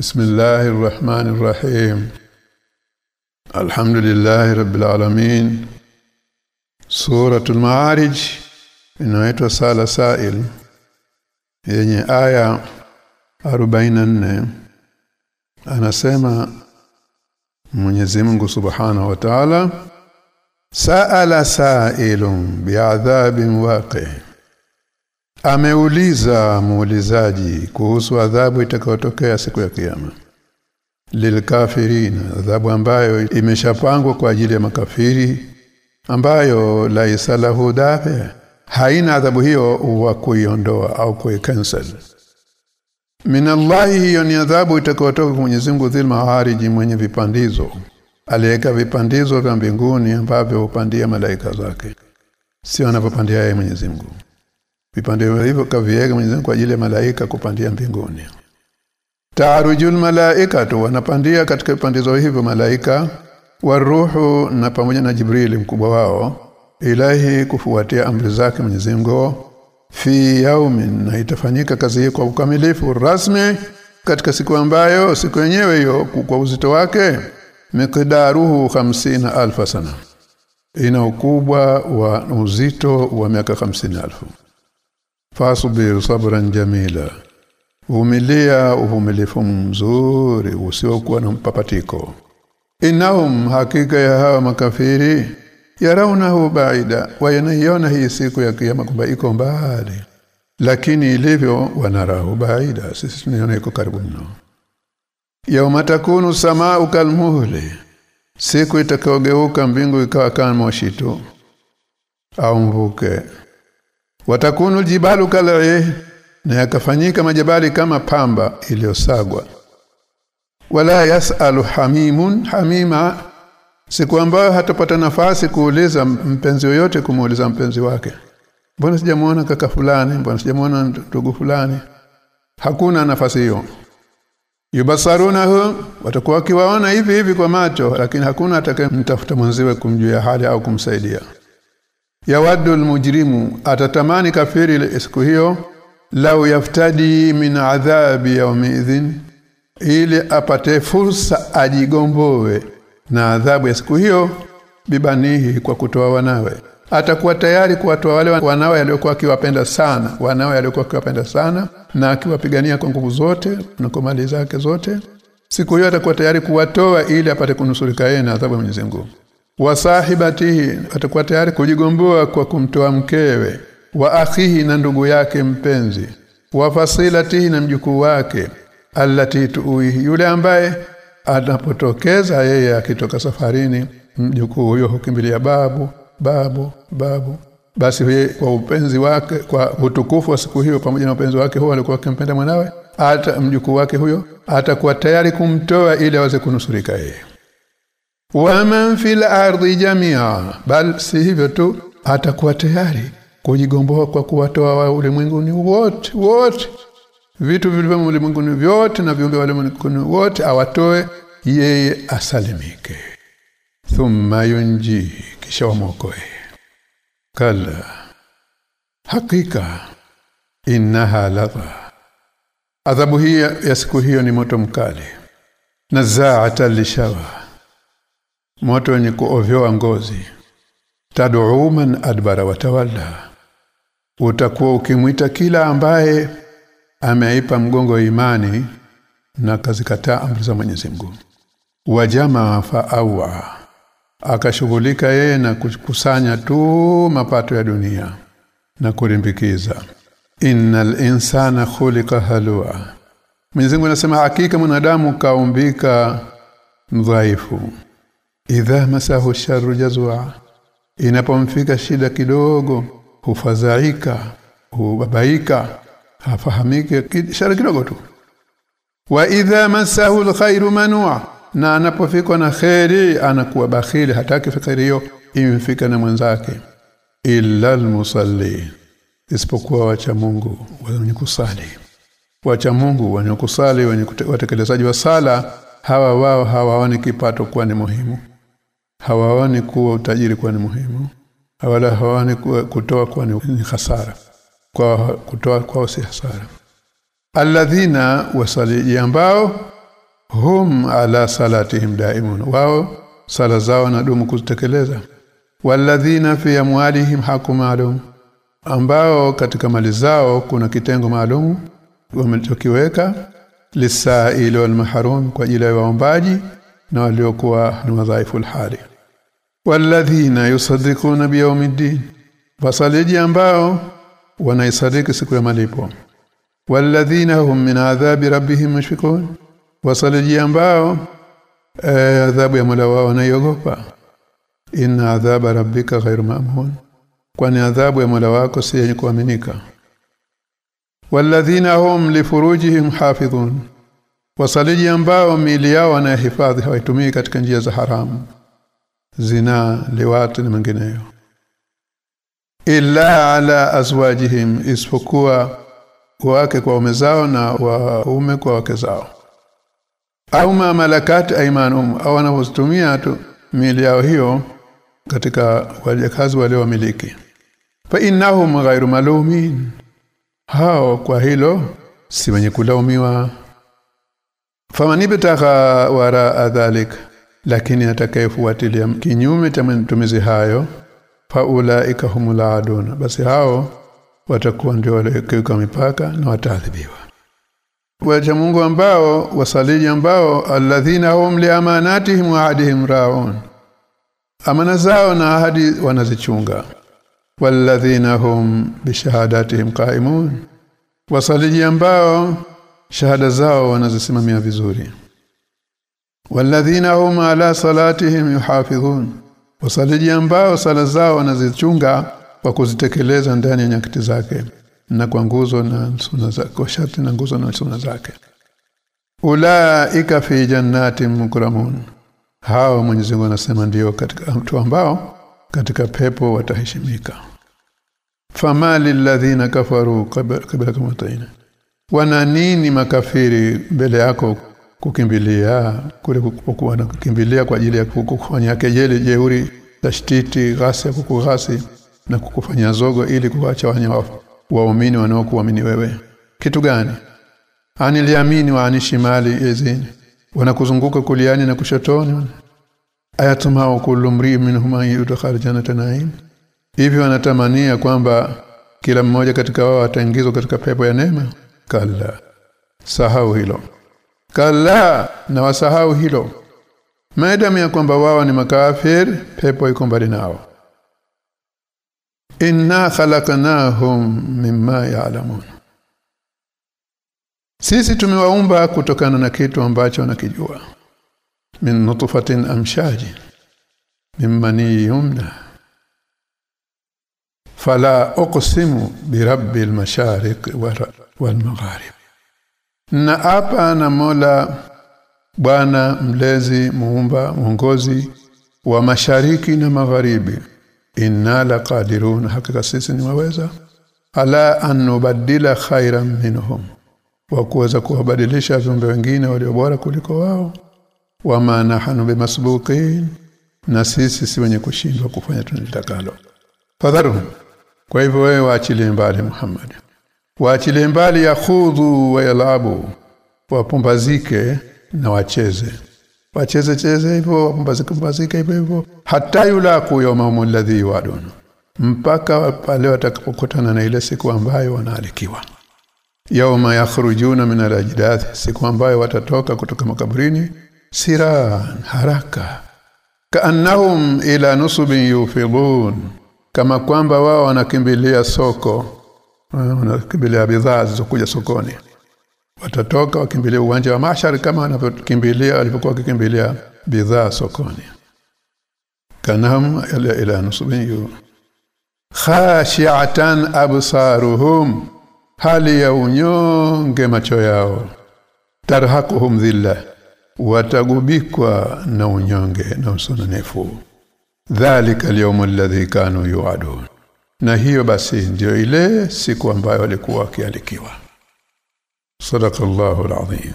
بسم الله الرحمن الرحيم الحمد لله رب العالمين سورة المعارج inaitwa sala sail yenye aya 44 anasema Mwenyezi Mungu Subhanahu wa Ta'ala Sa'ala sa'ilun bi'adhabin waqi Ameuliza muulizaji kuhusu adhabu itakayotokea siku ya kiyama. Lilkafirina adhabu ambayo imeshapangwa kwa ajili ya makafiri ambayo la isalahu dafe haina adhabu hiyo wa kuiondoa au kuicancel minallahi hiyo ni adhabu itakayotoka kwa Mwenyezi Mungu dhil mwenye vipandizo. Aliweka vipandizo vya mbinguni ambavyo hupandia malaika zake. Sio anapopandia yeye Mwenyezi Mungu vipandizo hivyo kaviweka Mwenyezi kwa ajili ya malaika kupandia mbinguni. Taarujul malaikatu wanapandia katika vipandizo hivyo malaika wa ruhu na pamoja na Jibrili mkubwa wao ilahi kufuatia amri zake Mwenyezi Mungu fi yaumin na itafanyika kazi hii kwa ukamilifu rasmi katika siku ambayo siku yenyewe hiyo kwa uzito wake miqdaruhu 50000 sana. Ina ukubwa wa uzito wa miaka 50000 fasbir sabran jamila. Vumilia uvumilifu mzuri usiokuwa na mpapatiko. Inahum hakika ya hawa makafiri yaraunahu baida wayanaiona hii siku ya kiyama kwamba iko mbali. Lakini ilivyo wanarahu baida. Sisi tunaona iko karibu mno. Yauma takunu samau kalmuhli. Siku itakayogeuka mbingu ikawa kama moshi tu au mvuke watakunu jibalu kalai na yakafanyika majabali kama pamba iliyosagwa. Wala yasalu hamimun hamima siku ambayo hatapata nafasi kuuliza mpenzi yoyote kumuuliza mpenzi wake. Mbona sijamuona kaka fulani? Mbona sijamuona ndugu fulani? Hakuna nafasi hiyo. Yubasarunahu watakuwa kiwaona hivi hivi kwa macho lakini hakuna atakayemtafuta mwenziwe kumjua hali au kumsaidia yawaddu almujrimu atatamani kafiri siku hiyo lau yaftadi min adhabi yawmidhin ili apate fursa ajigombowe na adhabu ya siku hiyo bibanihi kwa kutoa wanawe. Atakuwa tayari kuwatoa wale wanawe aliokuwa akiwapenda sana wanawe aliokuwa akiwapenda sana na akiwapigania kwa nguvu zote na kwa mali zake zote. Siku hiyo atakuwa tayari kuwatoa ili apate kunusurika yeye na adhabu ya Mwenyezi Mungu wasahibatihi atakuwa tayari kujigomboa kwa kumtoa mkewe wa akhihi na ndugu yake mpenzi wa fasilatihi na mjukuu wake allati tuwi yule ambaye anapotokeza yeye akitoka safarini mjukuu huyo hukimbilia babu babu babu. Basi huye kwa upenzi wake kwa utukufu wa siku hiyo pamoja na upenzi wake huo alikuwa akimpenda mwanawe hata mjukuu wake huyo atakuwa tayari kumtoa ili aweze kunusurika yeye wa man fil ardi jamia. Bal si hivyo tu atakuwa tayari kujigomboa kwa kuwatoa wa ulimwenguni wote wote. Vitu vilivyo ulimwenguni vyote na viumbe wale ulimwenguni wote awatoe yeye asalimike. Thumma yunji kisha wamokoe kala hakika innaha ladha. Adhabu hii ya siku hiyo ni moto mkali. Nazaata lishawa moto wenye kuovyoa ngozi. Tad'u man adbara watawalla utakuwa ukimwita kila ambaye ameipa mgongo imani na kazikataa amri za Mwenyezi Mungu. Wajama faawa akashughulika yeye na kukusanya tu mapato ya dunia na kurimbikiza innal insana khuliqa halwa. Mwenyezi Mungu anasema hakika mwanadamu kaumbika mdhaifu idha masahu sharru jazwa. Inapomfika shida kidogo hufadhaika hubabaika hafahamike shari kidogo tu. Wa idha masahu alkhairu manua. Na anapofikwa na khairi anakuwa bakhili hataki fikiri hiyo imfika na mwenzake. Illa almusalli. Isipokuwa wacha Mungu wenye kusali. Wacha Mungu wenye kusali wenye watekelezaji wa sala hawa wao hawaoni kipato kuwa ni muhimu hawaoni kuwa utajiri kuwa ni muhimu wala hawaoni kutoa kuwa ni hasara. Kwa kutoa kwao si hasara. Alladhina wasali ambao hum ala salatihim daimun wao sala zao nadumu kuzitekeleza. Walladhina fi amwalihim haqqun ma'lum ambao katika mali zao kuna kitengo maalum wamechokiweka lisaili wal mahrum kwa ajili ya waombaji na waliokuwa ni madhaifu hali walladhina yusaddiquna biyawmiddin. Wasaliji ambao wanaisadiki siku ya malipo. Walladhina hum min adhabi rabbihim mushfiqun. Wasaliji ambao eh, adhabu ya Mola wao wanaiogopa. Inna adhaba rabbika ghairu ma'mun kwani adhabu ya Mola wako si yenye kuaminika. Walladhina hum lifurujihim hafidhun. Wasaliji ambao miili yao wanahifadhi hawaitumii katika njia za haramu zina liwati na mengineyo. Illa ala azwajihim isipokuwa wake kwa waume zao na waume kwa wake zao. Au ma malakat aymanum au wanapotumia tu mili yao hiyo katika wajakazi wale wamiliki fa innahum ghairu malumin hao kwa hilo si wenye kulaumiwa. Famanibtagha wara dhalik lakini atakayefuatilia kinyume cha matumizi hayo faulaika humul aduna basi hao watakuwa ndio waliokiuka mipaka na wataadhibiwa. Wacha Mungu ambao wasaliji ambao alladhina hum liamanatihim wa ahdihim raun. Amana zao na ahadi wanazichunga. Walladhina hum bishahadatihim qaimun. Wasaliji ambao shahada zao wanazisimamia vizuri walladhina hum ala salatihim yuhafidhun. Wasaliji ambao sala zao wanazichunga kwa kuzitekeleza ndani ya nyakati zake na kwa nguzo na sunna zake sharti na nguzo na sunna zake. Ulaika fi jannati mukramun. Hao Mwenyezi Mungu anasema ndio katika mtu ambao katika pepo wataheshimika. Famali alladhina kafaru kabla kama taina wana nini makafiri mbele yako kukimbilia kule kukuwa na kukimbilia kwa ajili ya kukufanya kejeli jeuri tashtiti ghasia kukughasi na kukufanya zogo ili kuacha wanya waumini wanaokuamini wewe. Kitu gani? Aniliamini wa anishimali izini wanakuzunguka kuliani na kushotoni. Ayatuma kullu mri minhum yudkhal jannata naim. Hivi wanatamania kwamba kila mmoja katika wao ataingizwa katika pepo ya neema. Kala sahau hilo kalla na wasahau hilo. Maadamu ya kwamba wao ni makafir pepo iko mbali nao. Inna khalaqnahum mimma ya'lamun. Sisi tumewaumba kutokana na kitu ambacho wanakijua min nutfatin amshaji mimmani yumna. Fala uqsimu birabbil mashariq wal magharib na hapa na Mola Bwana mlezi muumba mwongozi wa mashariki na magharibi. Inna laqadirun hakika sisi ni waweza. Ala an nubaddila khairan minhum wa kuweza kuwabadilisha viumbe wengine walio bora kuliko wao. Wama nahnu bimasbuqin na sisi si wenye kushindwa kufanya tunalitakalo fadharu kwa hivyo wewe waachilie mbali Muhammad waachilie mbali ya khudhu wa yalabu wapumbazike na wacheze. Wacheze cheze hivyo wapumbazike pumbazike hivyo hivyo. Hata yulaku yawma alladhi wadun mpaka pale watakapokutana na ile siku ambayo wanaalikiwa. Yauma yakhrujuna min alajdath siku ambayo watatoka kutoka makaburini siran haraka. Kaannahum ila nusubin yufidun. Kama kwamba wao wanakimbilia soko wanakimbilia bidhaa zilizokuja sokoni. Watatoka wakimbilia uwanja wa mashari kama wanavyokimbilia walipokuwa wakikimbilia bidhaa sokoni. Kanam ila ila nusubin yu khashi'atan absaruhum. Hali ya unyonge macho yao. Tarhaquhum dhilla. Watagubikwa na unyonge na usonefu dhalika al alladhi kanu yu'adun na hiyo basi ndio ile siku ambayo walikuwa wakialikiwa sadaqallahu alazim